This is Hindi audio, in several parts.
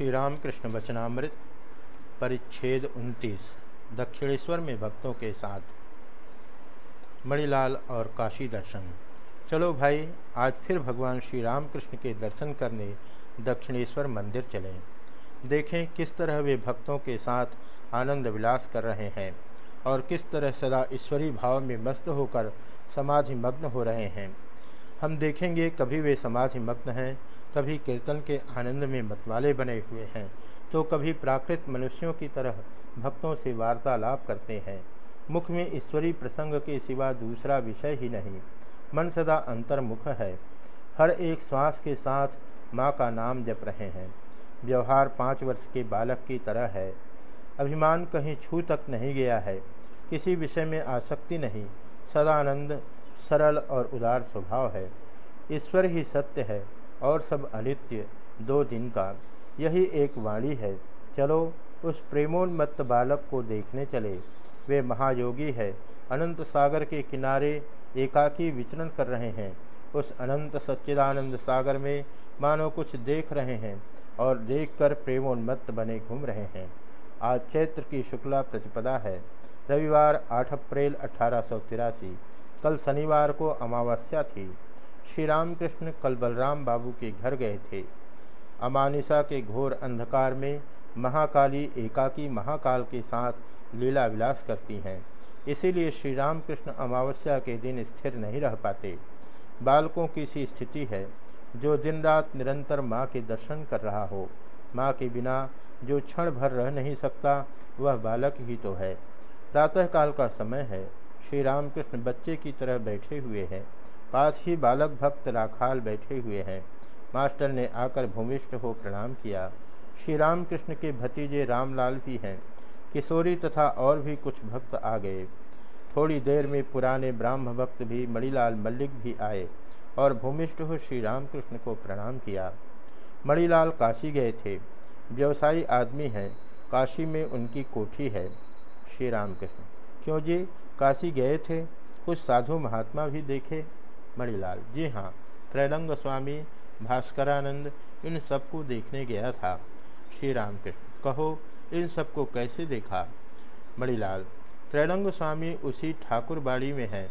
श्री रामकृष्ण वचनामृत, परिच्छेद 29 दक्षिणेश्वर में भक्तों के साथ। मणिलाल और काशी दर्शन। चलो भाई, आज फिर भगवान श्री रामकृष्ण के दर्शन करने दक्षिणेश्वर मंदिर चलें। देखें किस तरह वे भक्तों के साथ आनंद विलास कर रहे हैं और किस तरह सदा ईश्वरी भाव में मस्त होकर समाधि मग्न हो रहे हैं। हम देखेंगे कभी वे समाधि मग्न हैं, कभी कीर्तन के आनंद में मतवाले बने हुए हैं तो कभी प्राकृत मनुष्यों की तरह भक्तों से वार्तालाप करते हैं। मुख में ईश्वरी प्रसंग के सिवा दूसरा विषय ही नहीं, मन सदा अंतर्मुख है। हर एक श्वास के साथ माँ का नाम जप रहे हैं। व्यवहार पाँच वर्ष के बालक की तरह है। अभिमान कहीं छू तक नहीं गया है। किसी विषय में आसक्ति नहीं, सदानंद सरल और उदार स्वभाव है। ईश्वर ही सत्य है और सब अनित्य, दो दिन का। यही एक वाणी है। चलो, उस प्रेमोन्मत्त बालक को देखने चले। वे महायोगी है। अनंत सागर के किनारे एकाकी विचरण कर रहे हैं। उस अनंत सच्चिदानंद सागर में मानो कुछ देख रहे हैं और देखकर प्रेमोन्मत्त बने घूम रहे हैं। आज चैत्र की शुक्ला प्रतिपदा है। रविवार 8 अप्रैल अठारह सौ तिरासी। कल शनिवार को अमावस्या थी। श्री रामकृष्ण कल बलराम बाबू के घर गए थे। अमानिसा के घोर अंधकार में महाकाली एकाकी महाकाल के साथ लीला विलास करती हैं। इसीलिए श्री रामकृष्ण अमावस्या के दिन स्थिर नहीं रह पाते। बालकों की सी स्थिति है, जो दिन रात निरंतर माँ के दर्शन कर रहा हो। माँ के बिना जो क्षण भर रह नहीं सकता, वह बालक ही तो है। प्रातःकाल का समय है श्री रामकृष्ण बच्चे की तरह बैठे हुए हैं। पास ही बालक भक्त राखाल बैठे हुए हैं। मास्टर ने आकर भूमिष्ठ हो प्रणाम किया। श्री रामकृष्ण के भतीजे रामलाल भी हैं। किशोरी तथा और भी कुछ भक्त आ गए। थोड़ी देर में पुराने ब्राह्म भक्त भी मणिलाल मल्लिक भी आए और भूमिष्ठ हो श्री रामकृष्ण को प्रणाम किया। मणिलाल काशी गए थे। व्यवसायी आदमी हैं। काशी में उनकी कोठी है। श्री रामकृष्ण क्यों जी? काशी गए थे, कुछ साधु महात्मा भी देखे। मणिलाल, जी हाँ त्रैलंग स्वामी, भास्करानंद, इन सबको देखने गया था। श्री रामकृष्ण कहो, इन सबको कैसे देखा? मणिलाल, त्रैलंग स्वामी उसी ठाकुरबाड़ी में है।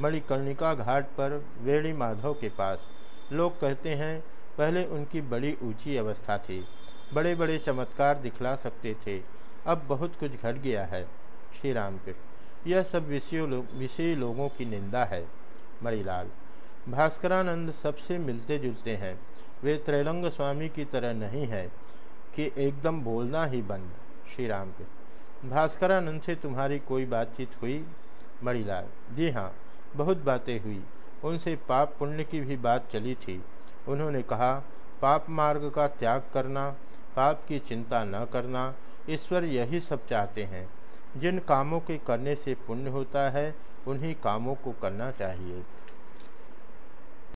मणिकर्णिका घाट पर वेणी माधव के पास। लोग कहते हैं, पहले उनकी बड़ी ऊँची अवस्था थी। बड़े बड़े चमत्कार दिखला सकते थे। अब बहुत कुछ घट गया है। श्री रामकृष्ण यह सब विषयों लोग विषयी लोगों की निंदा है, मणिलाल। भास्करानंद सबसे मिलते जुलते हैं। वे त्रैलंग स्वामी की तरह नहीं है कि एकदम बोलना ही बंद श्री राम के। भास्करानंद से तुम्हारी कोई बातचीत हुई? मणिलाल। जी हाँ बहुत बातें हुई। उनसे पाप पुण्य की भी बात चली थी। उन्होंने कहा, पाप मार्ग का त्याग करना, पाप की चिंता न करना, ईश्वर यही सब चाहते हैं। जिन कामों के करने से पुण्य होता है उन्हीं कामों को करना चाहिए।